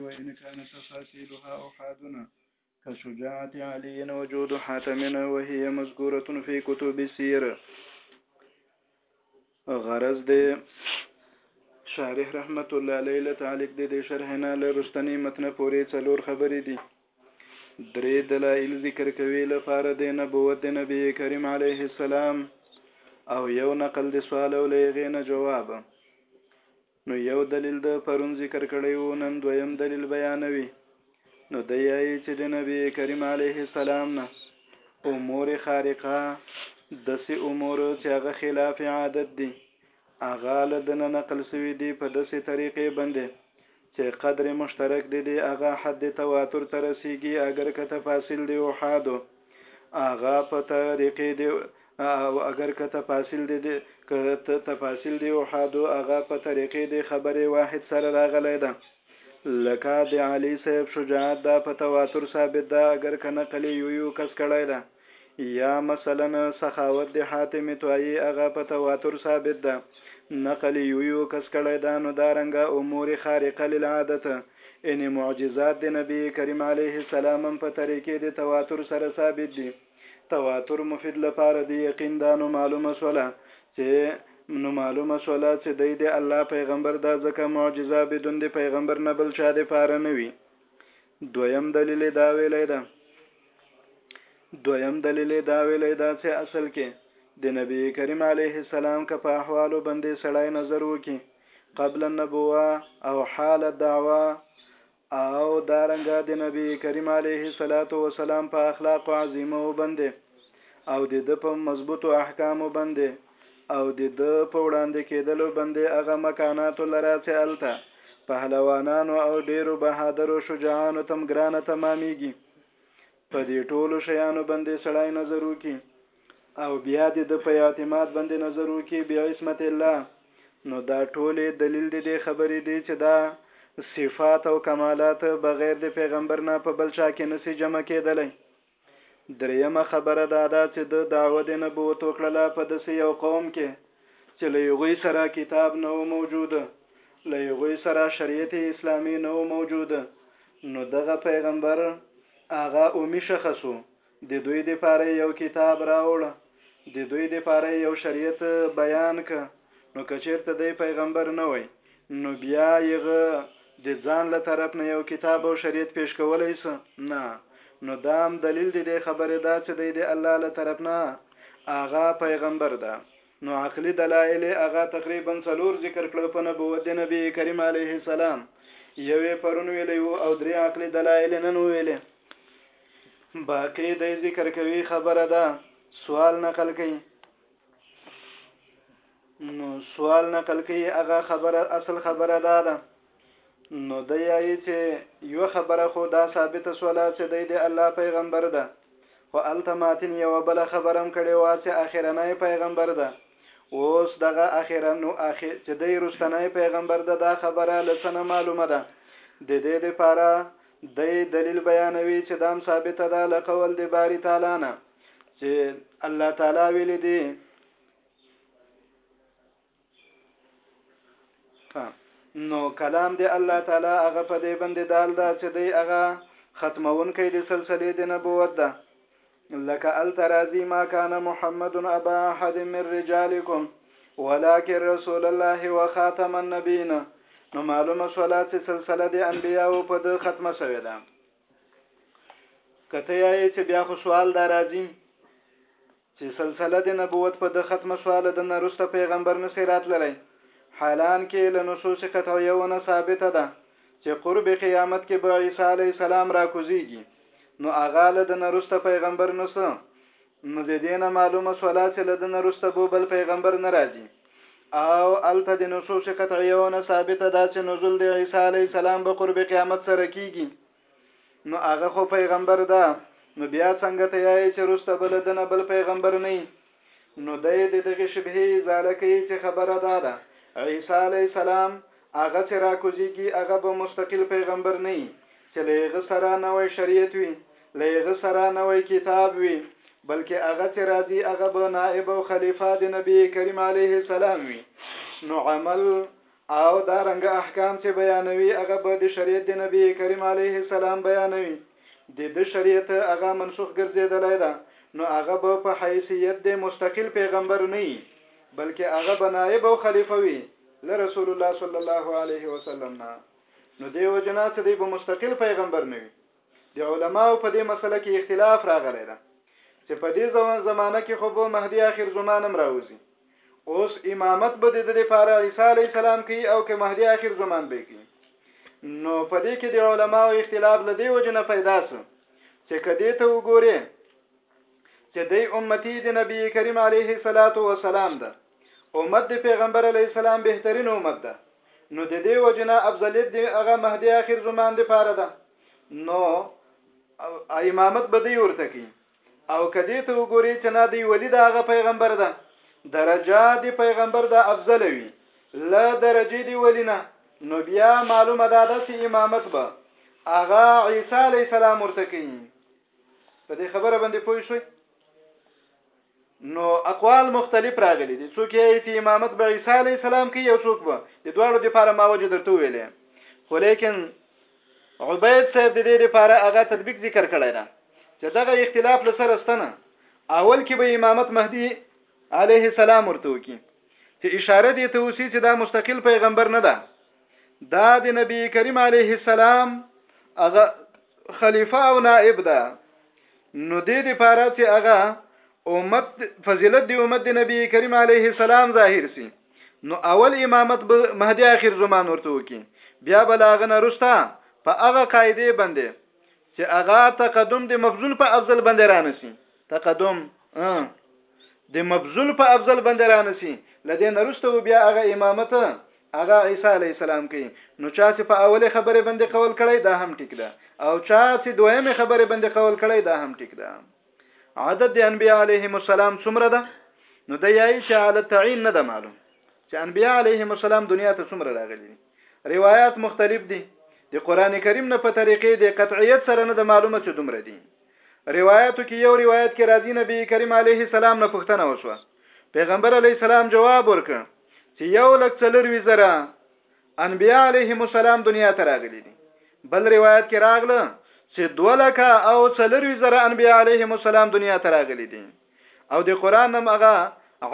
وإن كان تفاصيلها أحادنا كشجاعة علي وجود حاتمنا وهي مذكورة في كتب السير غرض دی شارح رحمت الله علیه له تعلق د دې شرح نه لرستنی متن پورې څلور خبرې دي درې دلایل ذکر کوي لپاره د نبوت د نبی کریم علیه السلام او یو نقل د سوال او لغې نه جواب نو یو دلیل د پرون ذکر کړی وو نن دویم دلیل بیانوي نو دی یی چې د نبی کریم علیه السلام نه امور خارقه دسی امور چې هغه خلاف عادت دي هغه له دنه نقل سوي دي په دسی طریقې باندې چې قدر مشترک دي دي هغه حد تواتر ته رسیږي اگر که تفاصیل دي احادو هغه په طریقې دی او اگر که تفاصیل دی دی که تفاصیل دی او حادو هغه په طریقې دی خبرې واحد سره راغلی ده لکه د علی صاحب شجاعت دا په تواتر ثابت ده اگر که نقل یو یو کس کړی ده یا مثلا سخاوت د حاتم توایی هغه په تواتر ثابت ده نقل یو یو کس کړی ده نو دا رنګه امور خارقه للعادت ان معجزات د نبی کریم علیه السلام هم په طریقې د تواتر سره ثابت دي. تواتر مفید لپاره د یقین دا نو معلومه شوله چې نو معلومه شوله چې دی د الله پیغمبر ده ځکه معجزه بدون د پیغمبر نه بل چا لپاره نه وي. دویم دلیل یې دا ویلی ده دویم دلیل یې دا ویلی ده چې اصل کې د نبی کریم علیه السلام که په احوالو باندې سړی نظر وکړي قبل النبوه او حال الدعوه او دارنګه د نبی کریم علیه الصلاۃ والسلام په اخلاق عظیمه وبنده او د د په مضبوطو احکام وبنده او د د په وړاندې کېدلو بنده هغه مکانات لرا چې الته پهلوانانو او ډیرو بهادرو شجاعانو تم ګرانه تمامېږي په دې ټولو شیانو باندې سړی نظر وکړي او بیا دې د په اعتماد باندې نظر وکړي بعصمت الله نو دا ټولې دلیل دې دې خبرې دي چې دا صفات او کمالات بغیر د پیغمبر نه په بل چا کې نسی جمع کېدلی دریمه خبره دا ده چې د دعوه د نبوت وکړله په داسې یو قوم کې چې له هغوی سره کتاب نه و موجود له هغوی سره شریعت اسلامي نه و موجود نو دغه پیغمبر، هغه امي شخص وو، د دوی دپاره یې یو کتاب راوړ، د دوی دپاره یې یو شریعت بیان که، نو که چېرته دی پیغمبر نه وای، نو بیا هغه د ځان له طرف نه یو کتاب او شریعت پېش کولای سو؟ نه، نو دا هم دلیل د دې خبرې ده چې دی د الله له طرف نه هغه پیغمبر ده. نو عقلي دلائل ئې هغه تقريباً څلور ذکر کړه په نبوت د نبي کريم عليه السلام، يو ئې پرون ويلی وو او درې عقلي دلائل ئې نن وويلې باقي دی ذکر کوي خبره ده سوال نقل کوي نو سوال نقل کوي هغه خبره اصل خبره دا ده نو دی یایي چې یوه خبره خو دا ثابته سوله چې دی د الله پیغمبر ده خو هلته ماتین یوه بله خبره هم کړې وه چې اخرنی پیغمبر ده اوس دغه اخره نو اخر چې دی رستنی پیغمبر ده دا خبره له څه نه معلومه ده د دې دپاره دی دلیل بیانوي چې دام ثابته ده له قول د باری تعالی نه چې الله تعالی ویلي دي نو کلام دی الله تعالی هغه په دې باندې دال دا چې دی هغه ختمونکې د سلسله د نبوت ده لك الترازي ما كان محمد ابا احد من رجالكم ولكن رسول الله وخاتم النبيين نو معلومه شولا چې سلسله د انبیانو په د ختمه شوې ده کته یې چې بیا خو سوال دا راځي چي سلسله د نبوت په ده ختمه سوه له ده نه روسته پيغمبر نه سي راتللای حالانکه له نصوص قطعيه ونه ثابته ده چي قرب قيامت کي به عيسی عليه السلام راکوزيږي نو هغه له ده نه روسته پيغمبر نه سو نو د دې نه معلومه سوله چي له ده نه روسته بو بل پيغمبر نه راځي او هلته د نصوص قطعيه ونه ثابته ده چي نزول د عيسی عليه السلام به قرب قيامت سره کيږي نو هغه خو پیغمبر ده نو بیا څنګه ته یې چې رسته بل دنه بل پیغمبر نه نو د دې دغه شبهه ازاله کوي چې خبره ده ده عیسی علی السلام هغه چې راکوزیږي هغه به مستقل پیغمبر نه چې له هغه سره نوې شریعت وي له هغه سره نوې کتاب وي بلکې هغه چې راځي هغه به نائب او خلیفہ د نبی کریم علیه السلام وي نو عمل او دا رنګه احکام چې بیانوي هغه به د شریعت د نبي کریم علیه السلام بیانوي دده شریعت هغه منسوخ ګرځیدلی ده نو هغه به په حیثیت د مستقل پیغمبر نه وي بلکې هغه به نائب او خلیفه وي له رسول الله صلی الله علیه وسلم نه نو دیو جنا څه دی به مستقل پیغمبر نه وي د علماو په دې مسله کې اختلاف راغلی ده چې په دې زمانه کې خو به مهدی اخر زمان هم راوځي اوس امامت به د دې لپاره عیسی علی السلام کوي او که مهدی اخر زمان به کوي نو په دې کې د علماو اختلاف لدی وجنه پیدا سو چې کدی ته وګوره چې د امتی د نبی کریم علیه الصلاۃ والسلام ده امت د پيغمبر عليه السلام بهترين امت ده نو ددې وجې نه افضليت د هغه مهدي اخر زمان د پاره ده نو امامت به دی ورته کوي او کدی ته وګوري چې نه دی ولی دا هغه پیغمبر ده درجه دی پیغمبر ده افضل وي لا درجه دی ولی نه نو بیا معلومه ده د سي امامت به اغا عیسی علی السلام ورته کوي په دې خبره باندې پوه شئ نو اقوال مختلف راغلي دي څوک یایي چې امامت به عیسی علیه السلام کوي او څوک به د دواړو دپاره ما وجه درته ویلې خو لیکن عبید صاحب د دې دپاره هغه تطبیق ذکر کړی ده چې دغه اختلاف له سره ستنه اول کې به امامت مهدی علیه السلام ورته وکي چې اشاره دې ته وسی چې دا مستقل پیغمبر نه ده دا د نبی کریم علیه السلام هغه خلیفہ او نائب ده نو دې دې پاره چې هغه امت فضیلت دی امت دی نبی کریم علیه السلام ظاهر سي نو اول امامت به مهدی اخر زمان ورته وکي بیا بلاغنه رستا په هغه قاعده باندې چې هغه تقدم د مفضول په افضل باندې رانسي تقدم د مفضول په افضل باندې رانسي لدې نرسته بیا هغه امامت هغه عیسی علیه السلام کوي نو چا چې په اولې خبرې باندې قول کړی دا هم ټیک ده او چا چې دویمه خبرې باندې قول کړی دا هم ټیک ده عدد د انبیاء علیهم السلام څومره ده نو د یای چې علی تعین نه ده معلوم چې انبیاء علیهم السلام دنیا ته څومره راغلي دي روایت مختلف دي د قران کریم نه په طریقې د قطعیت سره نه د معلومه چې دومره دي روایتو کې یو روایت کې راځي نبی کریم علیه السلام نه پوښتنه وشوه پیغمبر علیه السلام جواب ورکړ چې یو لک څلور وی زره انبیاء علیهم السلام دنیا ته راغلي دي بل روایت کې راغله چې دوه لکه او څلور وی زره انبیاء علیهم السلام دنیا ته راغلي دي او د قران نم هغه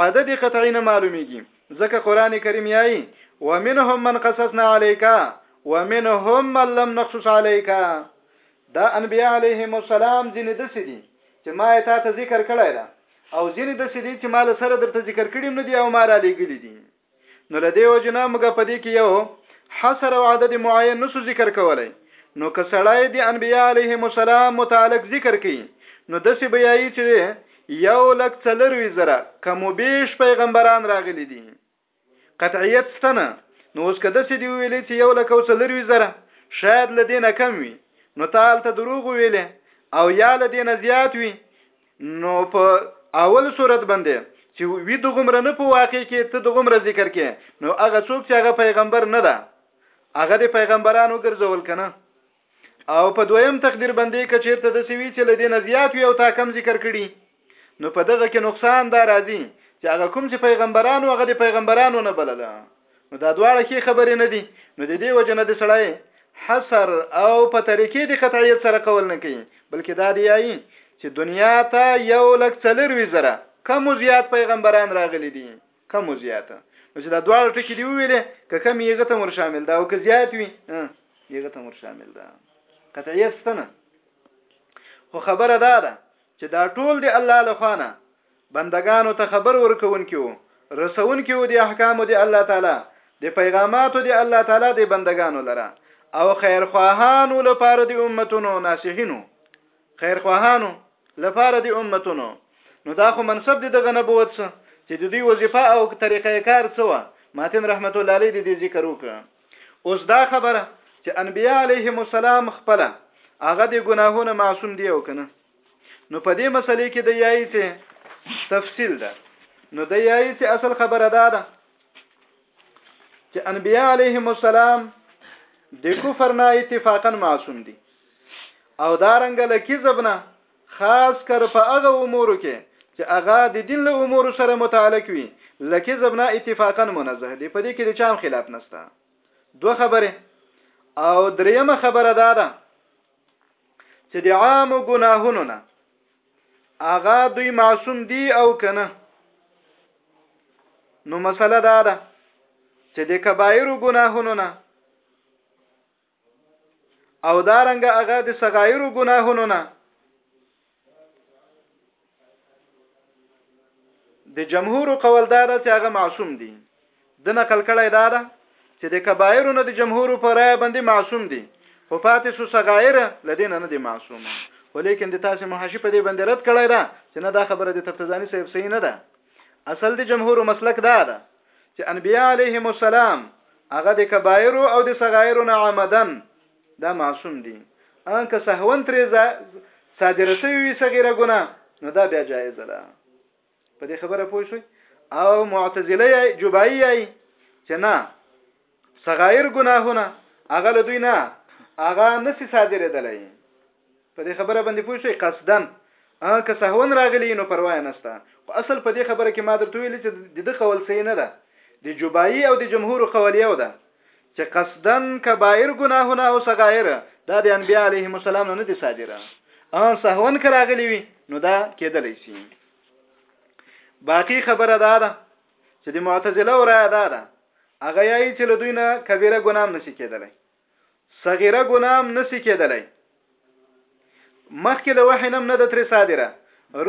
عدد قطعی نه معلومیږي ځکه قران کریم یایي ومنهم من قصصنا عليك ومنهم من لم نقصص عليك دا انبیاء علیهم السلام ځینې د سدي چې ما ته ته ذکر کړی دا او ځینې داسې دي چې ما له سره درته ذکر کړي هم نه دي او ما را لېږلي دي نو له دې وجې نه موږ په دې کې یو حصر او عدد معین نسو ذکر کولای نو که سړی د انبیاء علیهم السلام متعلق ذکر کوي نو داسې بیایي چې یو لک څلروي زره کمو بیش پیغمبران راغلي دي قطعیت شته نه، نو اوس که داسې دې وویلې چې یو لک او څلرویشت زره، شاید له دې نه کم وي، نو تا هلته دروغ وویلې، او یا له دې نه زیات وي، نو په اول صورت باندې چې وي دغومره نه په واقع کې ته دغومره ذکر کې، نو هغه څوک چې هغه پیغمبر نه ده، هغه دې پیغمبران وګرځول که نه؟ او په دویم تقدیر باندې کچیرته د سوي چې لدې نه زیات وي او تا کم ذکر کړي نو په دغه کې نقصان دا راځي چې هغه کوم چې پیغمبرانو هغه د پیغمبرانو نه بلله نو دا دواړه کې خبرې نه دي نو د دې وجه نه د سړی حصر او په طریقې د قطعیت سره قول نه کوي بلکې دا دی یایي چې دنیا ته یو لک څلور وی زره کم زیات پیغمبران راغلي دي کم او زیات نو چې دا دواړه ټکي دی ویلې که کم یې غته مر شامل ده او که زیات وي یې غته مر شامل ده قطعیت ستنه خو خبره دا ده چې دا ټول دی الله لخوانه بندگانو ته خبر ورکون کیو رسون کیو دی احکام دی الله تعالی دی پیغاماتو دی الله تعالی دی بندگانو لره او خیرخواهانو لپاره دی امتونو ناسحینو خیرخواهانو لپاره دی امتونو نو دا خو منصب دی دغه نبوت څه چې د دوی وظیفه او طریقه کار څه و ماتن رحمت الله علیه دې ذکر وکړه اوس دا خبره چې انبیاء علیهم السلام خپل هغه د ګناهونو معصوم دی او کنه نو په دې مسلې کې د یایت تفصیل ده نو د یایت اصل خبره ده چې انبیاء علیهم السلام د کفر نه اتفاقا معصوم دي او دا رنګ له کذب نه خاص کر په هغه امور کې چې هغه د دین له امور سره متعلق وي له کذب نه اتفاقا منزه دي په دې کې د چام خلاف نشته دوه خبره او دریمه خبره دا ده چې د عام ګناهونو نه هغه دوی معصوم دي او کنه نو مسله دا ده چې د کبایرو ګناهونو نه او دارنګ هغه د صغایرو ګناهونو نه د جمهور قول دا ده چې هغه معصوم دي ده نقل کړی دا ده چې د کبایرو نه د جمهور په رائے باندې معصوم دي خو پاتې سو صغائر لدین نه دي معصوم ولیکن د تاسو محاشي په دې باندې رد کړی دا چې نه دا خبره د تفتزانی صاحب صحیح نه ده اصل د جمهور مسلک دا ده چې انبیاء علیهم السلام هغه د کبایر او د صغائر نه عمدن دا معصوم دي ان که سهون ترې صادره شوی وي صغیره ګناه نو دا بیا جایز ده په دې خبره پوه شئ او معتزله یې جبایي یې چې نه صغایر ګناهونه هغه له دوی نه هغه نسی صادرېدلای په دې خبره باندې پوه شئ قصدن که سهون راغلی نو پروا نشته خو اصل په دې خبره کې ما درته ویل چې د دې قول صحیح نه ده د جبایي او د جمهور قول یو ده چه قصدا کبائر ګناهونه او صغائر دا د انبیاء علیهم السلام نه دي صادره ان سهون کراغلی وي نو دا کېدلی شي باقی خبره دا ده چې د معتزله او رائے دا ده هغه یی چې له دوی نه کبیره ګنام نشي کېدلی صغیره ګنام نشي کېدلی مخکې له وحی نم نه د تر صادره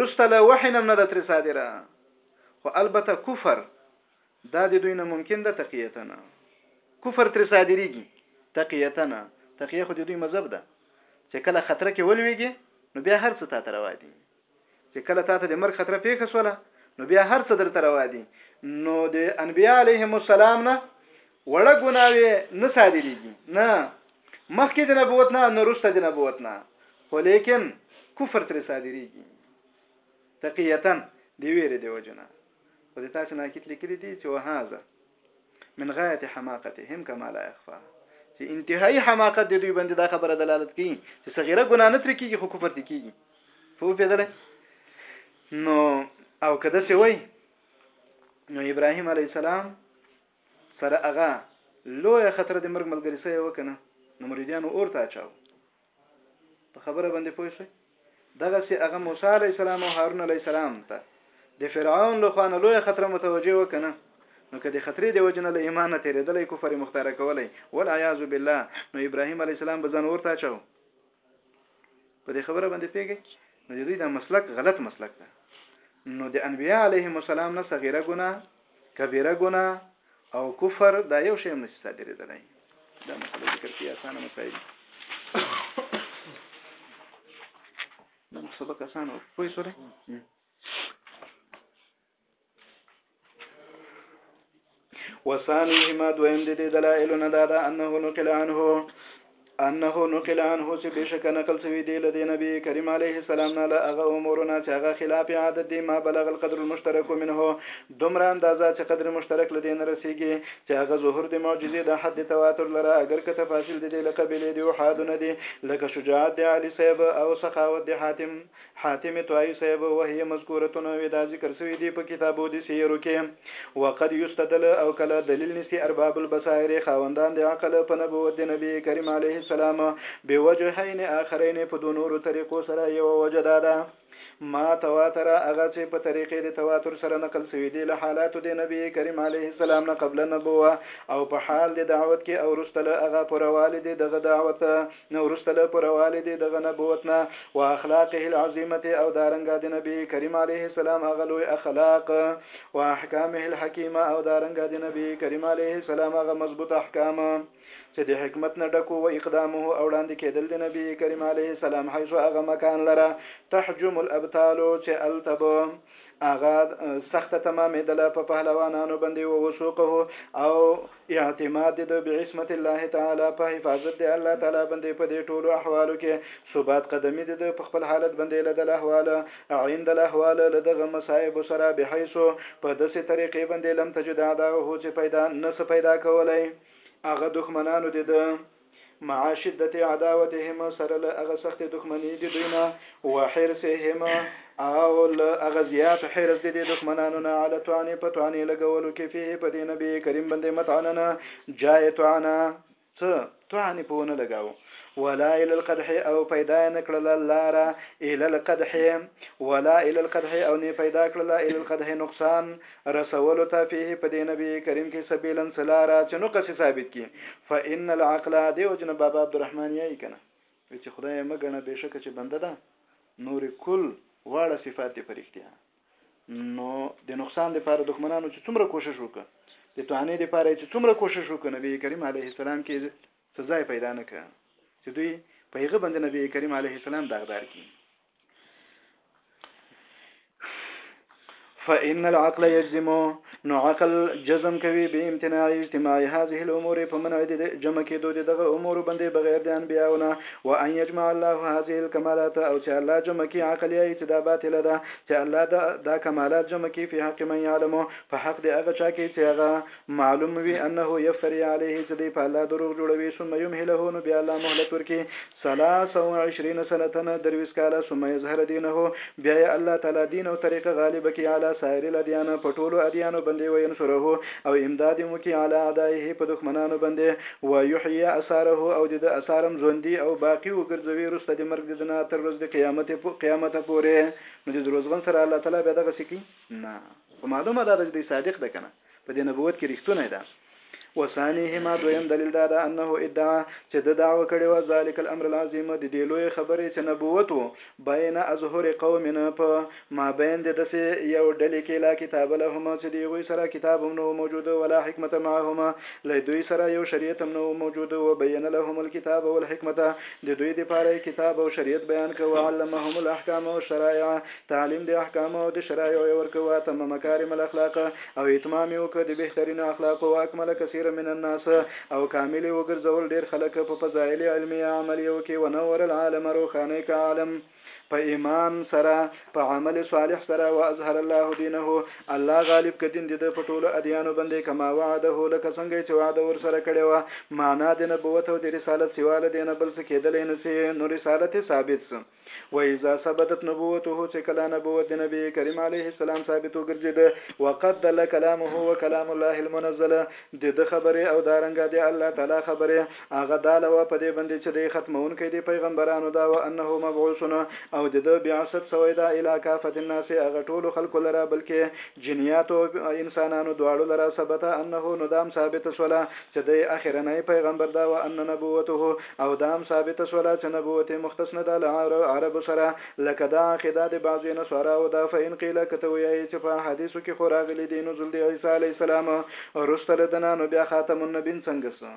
رسته له وحی نم نه د تر صادره خو البته کفر دا د دوی نه ممکن ده تقیه نه کفر تر صادریږي تقیه نه تقیه خو د دوی مذهب ده چې کله خطر کې ولويږي نو بیا هر څه تاته روا دي چې کله تاته د مرګ خطر پیښه سوله نو بیا هر څه درته روا دي نو د انبیاء علیهم السلام نه وړه ګناوي نه صادریږي نه مخکې د نبوت نه نه رسته د نبوت نه خو لیکن کفر تر صادریږي تقیه دی ویره دی وجنه په دې تاسو ناکیت لیکلي دي چې وهذا من غایت حماقتهم کما لا يخفى چې انتهایی حماقت د دوی باندې دا خبره دلالت کوي چې صغیره ګناه نه تر کیږي خو کفر ته کیږي په پیدل نو او کده څه وای نو ابراهيم عليه السلام سره هغه لوی خطر د مرګ ملګری سره وکنه نو مریدانو اور ته اچاو په خبره باندې پوه شئ دغه سي هغه موسی عليه السلام او هارون عليه السلام ته د فرعون له خوانه لوی خطر متوجه وکنه نو که د خطرې د وجنه له ایمان نه تیرېدلې کفر مختار کولای ول عیاذ بالله نو ابراهیم علی السلام بزن ورته چاو په دې خبره باندې پیګي نو دوی دا مسلک غلط مسلک ده نو د انبیاء علیهم السلام نه صغیره ګناه کبیره ګناه او کفر دا یو شی هم نشي صادرېدلی دا مسله ذکر کړي اسانه مسایل دا سبق اسانه و پوه شوې وثانيهما دویم د دې دلایلونه دا ده انه نقل عنه انه نقل عنه چې بشکه نقل شوی دی له نبی کریم علیه السلام نه له هغه امورونه چې هغه خلاف عادت دی ما بلغ القدر المشترک منه دومره اندازه چې قدر مشترک لدی نه رسیږي چې هغه ظهور د معجزې د حد تواتر لره اگر که تفاصیل د دې له قبیلې د احادو نه دي لکه شجاعت د علي صاحب او سخاوت د حاتم حاتم طائي صاحب، وهي مذکورة وي دا ذکر شوي دي په کتابو د سيرو کي، وقد يستدل او کله دليل نيسي ارباب البصائر خاوندان د عقل په نبوت د نبي کريم عليه السلام بوجهين آخرين په دوه نورو طريقو سره يوه وجه دا ده ما تواتر هغه چي په طريقې د تواتر سره نقل شوي دي له حالاتو د نبي کريم عليه السلام نه قبل النبوة او په حال د دعوت کي او وروسته له هغه پوره والي د دغه دعوت نه وروسته له پوره والي دې دغه نبوت نه، واخلاقه العظيمة، او دارنګه د نبي کريم عليه السلام هغه لوی اخلاق، واحکامه الحکيمة، او دارنګه د نبي کريم عليه السلام هغه مضبوط احکام چې د حکمت نه ډک وو، واقدامه، او وړاندې کېدل د نبي کريم عليه السلام حيث هغه مکان لره تحجم الابطال چې هلته به هغه سخته تمامېدله په پهلوانانو باندې و وسوقه او اعتماد د بعصمت الله تعالی په حفاظت د الله تعالی باندې په دې ټولو احوالو کې ثبات قدمي د په خپل حالت باندې لدل احوال عند الاحوال لدغه مصائب سره بحيث په داسې طریقې باندې لم تجد اعداءه چې پیدا نس پیدا کولای هغه دښمنانو دي د مع شدت عداوتهم سره له هغه سخت دښمني د دوی نه وحرسهم او له هغه زیات حرس د دې دښمنانو نه علی طعنې په طعنې لګولو کې فيه په دې نبي کریم باندې متعننه جای طعنه څه طعنې په ونه لګاو ولا الى القدح او پیدا نه کړل لار الى القدح ولا الى القدح او نه پیدا کړل الى القدح نقصان رسولو ته فيه په دې نبي کريم کښې سبيلا څه لاره چې نقص يې ثابت کړي فإن العقل دې وجې نه بابا عبدالرحمن يائي کنه وي چې خدايه مه ګڼه بېشکه چې بنده ده نور کل واړه صفات دې په رښتيا نو د نقصان د پاره دښمنانو چې څومره کوشش وکړ د توانې د پاره چې څومره کوشش وکړ نبی کریم علیه السلام کې سزا پیدا نه کړ چې دوی په هغه باندې نبی کریم علیه السلام داغدار کړي فإن العقل يجزم نو عقل جزم کوي به امتناع اجتماع هذه الامور په منع د جمع کېدو دغه امور باندې بغیر د انبیاونه و ان يجمع الله هذه الكمالات او چې الله جمع کې عقل یې چې دا باطل ده چې الله دا, دا کمالات جمع کې په حق من يعلم په حق د هغه چا کې چې هغه معلوم وي انه يفتري عليه چې دی په الله دروغ جوړوي ثم يمهله نو بیا الله مهلت ورکي ثلاث و عشرين سنة درویس کاله ثم يظهر دينه بیا یې الله تعالی دین او طریقه غالبه کړي علی سایر الادیان په ټولو ادیانو باندې وینصره او امداد یې وکړي علی اعدائه په دښمنانو باندې و یحیی اثاره او د ده اثار هم ژوندي او باقي وګرځوي وروسته د مرګ د ده نه تر ورځ د قیامت قیامته پورې نو د دروزغن سره الله تعالی بیا دغسې کوي؟ نه خو معلومه دا ده چې دی صادق ده که نه؟ په دې نبوت کې رښتونه ده وثانيهما دویم دلیل دا ده انه ادعا چې د دعوه کړي و ذالک الامر العظیم د دې لوی خبرې چې نبوت وو بین ازهر قوم نه په ما بین د دسه یو ډلې کې لا کتاب لهما چې دی غوي سره کتاب هم نو موجود ولا حکمت معهما لای دوی سره یو شریعت هم نو موجود و بین لهم الكتاب والحکمت د دوی د پاره کتاب او شریعت بیان کوي علمهم الاحکام او شرایع تعلیم د احکامو او د شرایعو یې ورکوه اتم مکارم الاخلاق او اتمام یې وکړه د بهترینو اخلاقو واکمل کثیر من الناس او کامل یې وګرځول ډېر خلک په فضایل علمیه عملیو کې ونور العالم روښانه که عالم په ایمان سره په عمل صالح سره واظهر الله دینه الله غالب که دین د ده په ټولو ادیانو باندې کما وعده لکه څنګه چې وعده ورسره کړې وه معنا د نبوت او د رسالت سوا له دې نه بل څه کېدلی نه سي نو رسالت یې ثابت سو واذا ثبتت نبوته چې کله نبوت د نبي کریم علیه السلام ثابت وګرځیده وقد دل کلامه وکلام الله المنزل د د خبره او دارنګه د الله تعالی خبره هغه داله و په دې باندې چې د ختمونکې د پیغمبرانو دا و انه مبعوثن او د د بعثت سوی دا الی کافت الناس هغه ټول خلکو لره بلکې جنیات او انسانانو دواړو لره ثبت انه نو دام ثابت سوله چې د اخرنۍ پیغمبر دا و ان نبوته او دا هم ثابته شوله چه نبوت یې مختص نه ده له عربو سره لکه دا عقیده د بعضو نصاراوو ده فان قیل که ته ویایی چه په احادیثو کښې خو راغلي دي نزول د عیسی علیه السلام وروسته له ده نه نو بیا خاتم النبین څنګه سو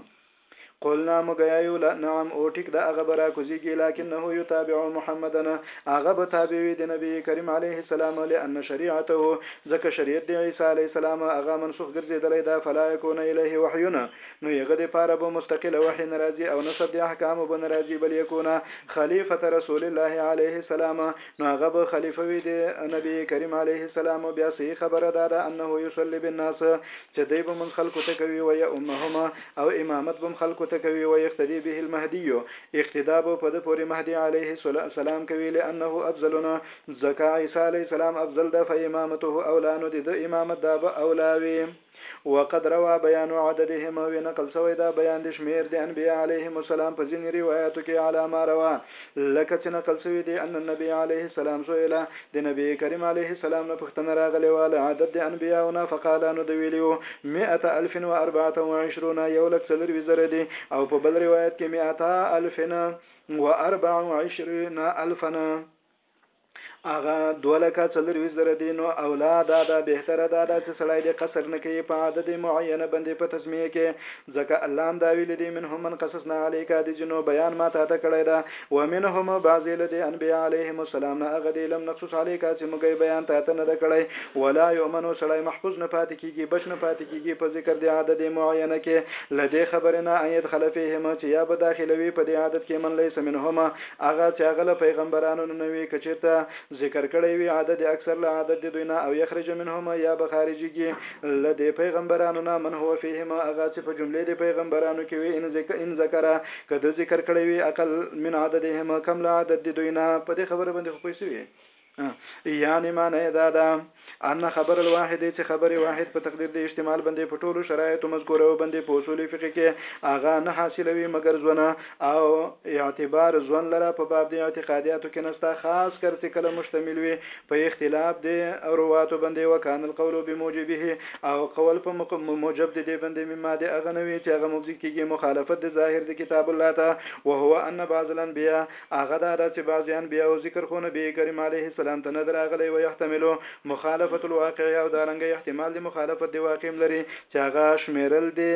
قلنا موږ یایو لا نعم او ټیک ده هغه به راکوزیږي لکنه یتابع محمدا هغه به تابع وي د نبی کریم علیه السلام لان شریعته ځکه شریعت د عیسی علیه السلام هغه منسوخ ګرځیدلی ده فلا یکون الیه وحیونه نو يغه د پاره به مستقله وحی نه راځي او نسب د احکامو به نه راځي بل يکونه خليفه رسول الله عليه السلام نو هغه به خليفه وي د نبي کريم عليه السلام بیا صحیح خبره دا ده انه يصلي بالناس چې دی به من خلکو ته کوي وي امهم او امامت به خلکو ته کوي وي اقتدي به المهدي اقتدا به په د پورې مهدي عليه السلام کوي لانه افضلنا ځکه عيسی عليه السلام افضل ده فامامته اولا نو د امامت دا به اولا وي وقد روی بیان عددهم او نقل سوی ده بیان د شمیر د انبیاء علیهم السلام په ځینی روایاتو کی علی ما روی لکه چه نقل سوی دی ان النبی علیه السلام سئل د نبی کریم علیه السلام نه پوښتنه راغلی وه له عدد د انبیاوو نه فقال نو ده ویلی وو مئة الف و اربعة و عشرون یو لک څلور ویشت زره دی او په بل روایت کی مئة الف و اربع و عشرون الفا. هغه دوه لکه څلورویشت زره دی نو اولا دا دا بهتره دا دا چې سړی دې قصر نه کوي په عدد معینه باندې په تسمیه کې ځکه الله هم دا ویلي دی منهم من قصصنا علیک د جنو بیان ما تا ته کړی ده ومنهم بعضې له دې انبیا علیهم السلام نه هغه دی لم نقصص علیک چې موږ یې بیان تا ته نه ده کړی ولا یؤمنو سړی محفوظ نه پاتې کیږي بچ نه پاتې کیږي په ذکر د عدد معینه کې له دې خبرې نه ان یدخل فیهم چې یا به داخلوي په دې عدد کې من لیس منهما هغه چې هغه له پيغمبرانو نه نه وي که چېرته ذکر کړی وي عدد اکثر له عدد د دوی نه او يخرج منهما يا به خارجيږي له دې پيغمبرانو نه من هو فيهما هغه چې په جملې د پيغمبرانو کې وي ان ذکر که ده ذکر کړی وي اقل من عددهما کم له عدد د دوی نه په دې خبره باندې خو پوه سوي. یعنی معنی یې دا ده ان خبر الواحد چې خبر واحد په تقدیر د احتمال باندې په ټولو شرایطو مذکوره باندې په اصول فقه کې هغه نه حاصلوي مګر ځونه او اعتبار ځون لره په باب د اعتقادیاتو کې نستا خاص کر چې کله مشتمل وي په اختلاف د رواتو باندې وکانه القول بموجبه او قول په موجب د دې باندې مما د اغنوي چې هغه مبذي کېږي مخالفت د ظاهر د کتاب الله ته وهو ان بعض الانبیاء هغه دا ده چې بعضې انبیاء او ذکر خو نبي کریم علیه السلام ته نه ده راغلې، ویحتمل مخالفة الواقع او دارنګه احتمال د مخالفت د واقع هم لري چې هغه شمیرل دي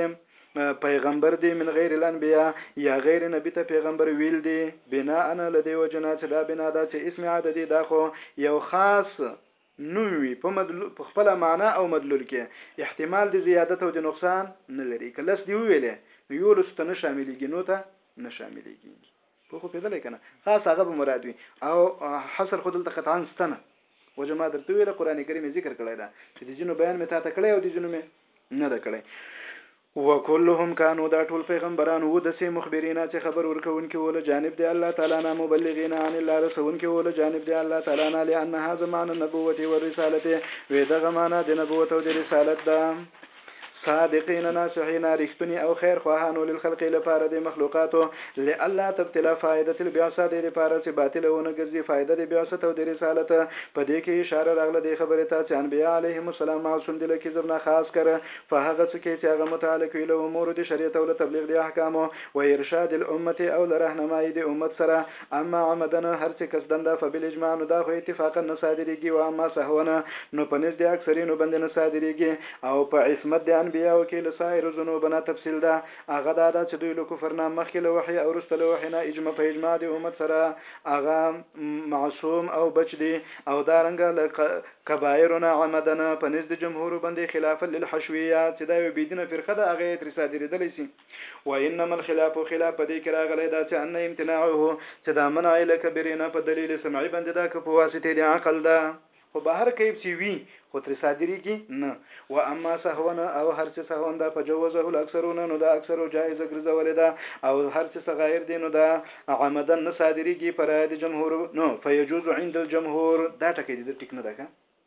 پیغمبر دي من غیر الانبیاء یا غیر نبي ته پیغمبر ویل دي بناء له دې وجې نه چې دا بنا ده چې اسم عددي دا خو یو خاص نوم وي په مدلول په خپله معنا او مدلول کې احتمال د زیادت او د نقصان نه لري که لس دي وویلې نو یولسو ته نه شاملیږي نو ته نه شاملیږي. پوه خو کېدلای که نه؟ خاص هغه به مراد وي او حصر خو دلته قطعاً شته نه. وجه ما درته وویله، قرآن کریم یې ذکر کړی ده چې د ځینو بیان مې تاته کړی او د ځینو مې نه ده کړی. وکلهم کانو دا ټول پیغمبران وو دسې مخبرین چې خبر ورکوونکي وو له جانب د الله تعالی نه مبلغین عن الله رسوونکي وو له جانب د الله تعالی نه لأن هذا معنی النبوة والرسالة وې دغه معنی د نبوت او د رسالت ده. صادقین ناصحین رښتونی او خیر خواهانو للخلق لپاره د مخلوقاتو لئلا تبطل فائدة البعثة دې لپاره چې باطله ونه ګرځي فائده د بعثت او د رسالت په دې کې اشاره راغله دې خبرې ته چې انبیاء علیهم السلام معصوم دي له کذب نه خاص کر په هغه څه کې چې هغه متعلق وي له امورو د شریعت او له تبلیغ د احکامو و ارشاد الامة او له رهنمائی د امت سره اما عمداً هر چه قصداً ده فبالاجماع نو دا خو اتفاقاً نه صادريږي و اما سهواً نو په نزد اکثرينو باندې نه صادريږي او په عصمت د انبياوو کې له سائرو ذنوبو نه تفصيل ده هغه دا ده چه دوی له کفر نه مخکې له وحي او وروسته له وحي نه اجماع په اجماع د امت سره هغه معصوم او بچ دي او دا رنګه له کبائرو نه عمداً په نزد جمهورو باندې خلافاً للحشوية چه دا يوه بيدينه فرقه ده هغه يې ترې صادريدلای شي. وانما الخلاف خلاف په دې کې راغلی دا چې ان امتناعه چې دا منع یې لکه برینه په دلیل سمعي باندې ده که په واسطې د عقل ده خو به هر کیف چې وي خو ترې صادریږي نه واما سهوا او هر چې سهوا ده فجوزه الاکثرون نو دا اکثرو جایزه ګرځولې ده او هر چې څه غیر دی نو دا عمدا نه صادریږي پر د جمهور نو فیجوز عند الجمهور دا ټکی دې ټیک نه ده که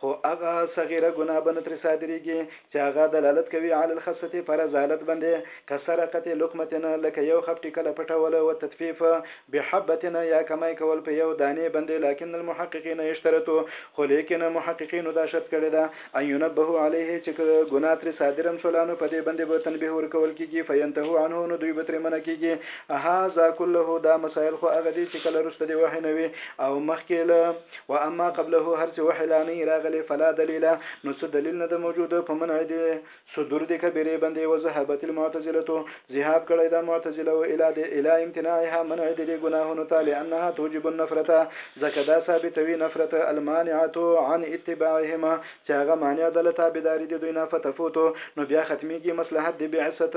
خو هغه صغیره ګناه به نه ترې صادریږي چې هغه دلالت کوي علی الخصة په رذالت باندې کسرقة لقمة لکه یو خپ ټیکله پټول والتطفیف بحبة یا کمی کول په یو دانې باندې لکن المحققین اشترطو خو لیکن محققینو دا شرط کړې ده ان ينبه علیه چې که ګناه ترې صادرم شوله نو په دې باندې به تنبیه ورکول کیږي فینتهو عنه نو دوی به ترې منع کیږي هذا کله دا مسایل خو هغه دي چې کله وروسته د وحی نه وي او مخکې له واما قبله هر چې وحی لا نه یې راغلی فلا دلیل نو څه دلیل نه ده موجود په منع د صدور د کبیرې باندې وذهبت المعتزله ذهاب کړی دا معتزله او الا د الا امتناعها منع د دې ګناهونو ته لانها توجب النفرت ځکه دا ثابتوي نفرت المانعه عن اتباعهما چې هغه مانع ده له تابعداري د دوی نه فتفوتو نو بیا ختمیږي مصلحت د بعثت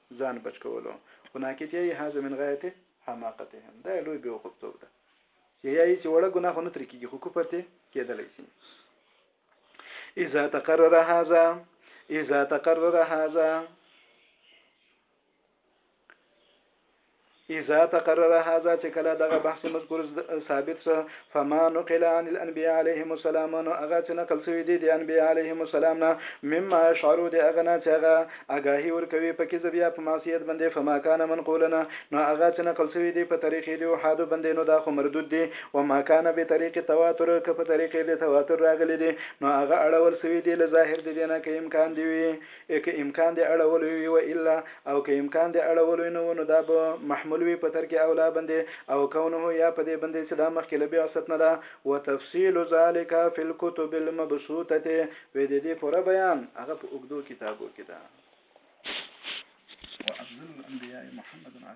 ځان بچ کولو خوناکیت یایی هذا من غایت حماقتهم دا لوی بیوقوف توب ده چې یایی چې وړه ګناه خو نه ترې کیږي خو کفر ته کېدلی شي اذا تقرر هذا اذا تقرر هذا اذا تقرر هذا چې کله دغه بحث مذکور ثابت سو فما نقل عن الانبياء عليهم السلام نو هغه چې نقل شوی دی د انبياء عليهم السلام نه مما يشعروا د هغه نه چې هغه اگاهي ورکوي په کذب یا په معصیت باندې فما كان منقولنا نو هغه چې نقل شوی دی په طریقې دی او حادو باندې نو دا خو مردود دی و ما كان به طریق تواتر که په طریقې دی تواتر راغلی دی نو هغه اړول شوی دی له ظاهر دی نه کې امکان دی وي ای که امکان د اړولو وی و الا او که امکان د اړولو نه و نو دا به محمول وی په ترک اولا بندې او کونه یا په دې بندې چې دا مخکې له بعثت نه ده وتفصیل ذلک فی الکتب المبسوطه وی د دې پوره بیان هغه په اوږدو کتابو کې ده. وافضل الانبیاء محمد علیه.